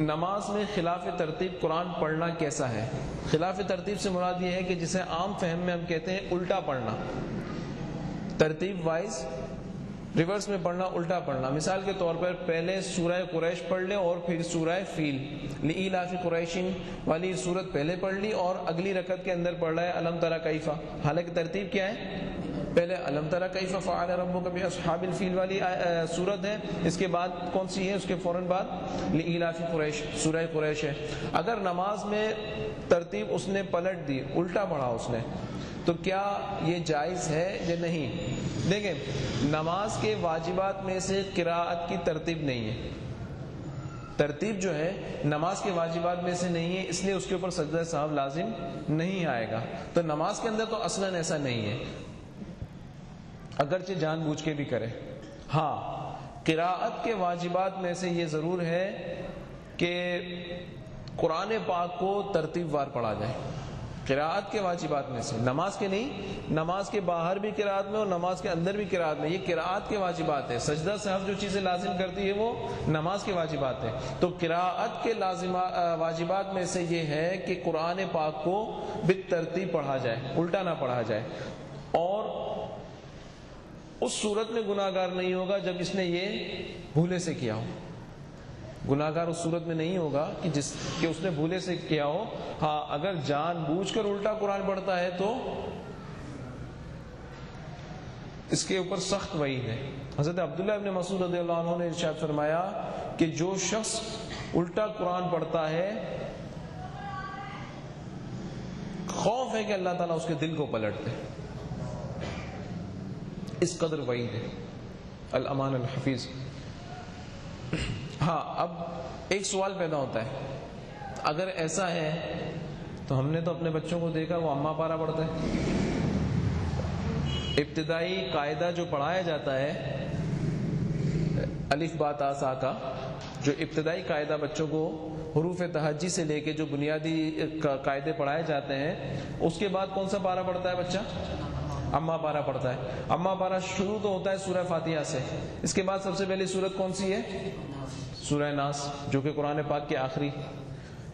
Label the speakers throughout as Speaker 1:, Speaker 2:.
Speaker 1: نماز میں خلاف ترتیب قرآن پڑھنا کیسا ہے؟ خلاف ترتیب سے مراد یہ ہے کہ جسے عام فہم میں ہم کہتے ہیں الٹا پڑھنا۔ ترتیب وائز ریورس میں پڑھنا، الٹا پڑھنا۔ مثال کے طور پر پہلے سورہ قریش پڑھ لیں اور پھر سورہ فیل۔ لافی قریشین والی صورت پہلے پڑھ لی اور اگلی رکعت کے اندر پڑھ رہا ہے علم ترا کیفا۔ حالانکہ ترتیب کیا ہے؟ پہلے علم ترا کیفا فعال ربو کبھی اصحاب الفیل والی صورت ہے۔ اس کے بعد کون سی ہے؟ اس کے فوراً بعد لافی قریش، سورہ قریش ہے۔ اگر نماز میں ترتیب اس نے پلٹ دی، الٹا پڑھا اس نے، تو کیا یہ جائز ہے یا نہیں؟ دیکھیں، نماز کے واجبات میں سے قراءت کی ترتیب نہیں ہے۔ ترتیب جو ہے، نماز کے واجبات میں سے نہیں ہے، اس لیے اس کے اوپر سجدہ صاحب لازم نہیں آئے گا۔ تو نماز کے اندر تو اصلا ایسا نہیں ہے۔ اگرچہ جان بوجھ کے بھی کرے۔ ہاں قراءت کے واجبات میں سے یہ ضرور ہے کہ قرآن پاک کو ترتیب وار پڑھا جائے۔ قراءت کے واجبات میں سے، نماز کے نہیں، نماز کے باہر بھی قراءت میں اور نماز کے اندر بھی قراءت میں۔ یہ قراءت کے واجبات ہے سجدہ صاحب جو چیزیں لازم کرتی ہے وہ نماز کے واجبات ہے تو قراءت کے لازم واجبات میں سے یہ ہے کہ قرآن پاک کو بت ترتیب پڑھا جائے، الٹا نہ پڑھا جائے۔ اور اس صورت میں گناہ گار نہیں ہوگا جب اس نے یہ بھولے سے کیا ہو۔ گناہ گار اس صورت میں نہیں ہوگا کہ جس کہ اس نے بھولے سے کیا ہو۔ ہاں اگر جان بوجھ کر الٹا قرآن پڑھتا ہے تو اس کے اوپر سخت وعید ہے۔ حضرت عبداللہ ابن مسعود رضی اللہ عنہ نے ارشاد فرمایا کہ جو شخص الٹا قرآن پڑھتا ہے، خوف ہے کہ اللہ تعالیٰ اس کے دل کو پلٹ دے اس قدر وعید ہے۔ الامان الحفیظ۔ ہاں اب ایک سوال پیدا ہوتا ہے۔ اگر ایسا ہے، تو ہم نے تو اپنے بچوں کو دیکھا، وہ اما پارا پڑھتا ہے ابتدائی قاعدہ جو پڑھایا جاتا ہے، الف بات آسا کا، جو ابتدائی قاعدہ بچوں کو حروف تحجی سے لے کے جو بنیادی قاعدے پڑھائے جاتے ہیں، اس کے بعد کون سا پارا پڑھتا ہے بچہ؟ اما پارا پڑھتا ہے۔ اما پارا شروع تو ہوتا ہے سورہ فاتحہ سے۔ اس کے بعد سب سے پہلی سورت کون سی ہے؟ سورہ ناس، جو کہ قرآن پاک کے آخری۔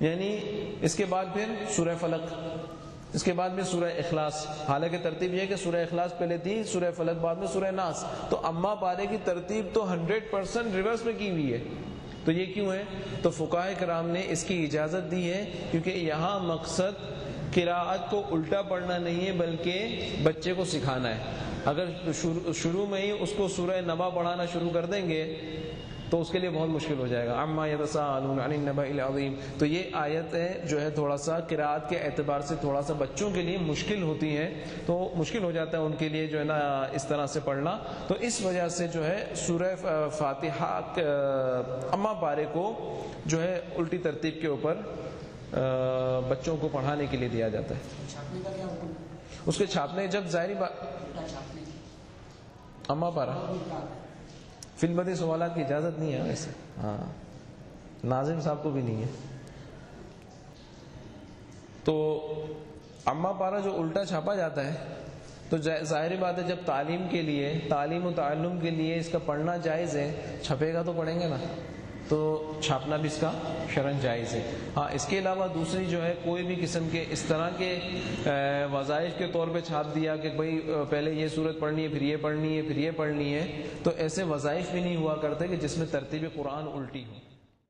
Speaker 1: یعنی اس کے بعد پھر سورہ فلق۔ اس کے بعد میں سورہ اخلاص۔ حالانکہ ترتیب یہ کہ سورہ اخلاص پہلے تھی، سورہ فلق بعد میں سورہ ناس۔ تو اما پارے کی ترتیب تو ہنڈریڈ پرسینٹ ریورس میں کی ہوئی ہے۔ تو یہ کیوں ہے؟ تو فقاہ کرام نے اس کی اجازت دی ہے، کیونکہ یہاں مقصد قراءت کو الٹا پڑھنا نہیں ہے، بلکہ بچے کو سکھانا ہے۔ اگر شروع میں ہی اس کو سورہ نبا پڑھانا شروع کر دیں گے، تو اس کے لیے بہت مشکل ہو جائے گا۔ اما العظیم تو یہ آیت ہے، جو ہے تھوڑا سا قرآت کے اعتبار سے تھوڑا سا بچوں کے لیے مشکل ہوتی ہے تو مشکل ہو جاتا ہے ان کے لیے جو ہے نا، اس طرح سے پڑھنا۔ تو اس وجہ سے جو ہے، سورہ فاتحہ اما پارے کو جو ہے، الٹی ترتیب کے اوپر بچوں کو پڑھانے کے لیے دیا جاتا ہے۔ اس کے چھاپنے جب ظاہری بات اما پارا۔ فلم سوالات کی اجازت نہیں ہے ویسے۔ ہاں۔ ناظم صاحب کو بھی نہیں ہے۔ تو اما پارا جو الٹا چھاپا جاتا ہے، تو ظاہری بات ہے جب تعلیم کے لیے، تعلیم و تعلم کے لیے اس کا پڑھنا جائز ہے، چھپے گا تو پڑھیں گے نا۔ تو چھاپنا بھی اس کا شرن جائز ہے۔ ہاں اس کے علاوہ دوسری جو ہے، کوئی بھی قسم کے اس طرح کے وظائف کے طور پہ چھاپ دیا کہ بھائی پہلے یہ صورت پڑھنی ہے، پھر یہ پڑھنی ہے، پھر یہ پڑھنی ہے، تو ایسے وظائف بھی نہیں ہوا کرتے کہ جس میں ترتیب قرآن الٹی ہو۔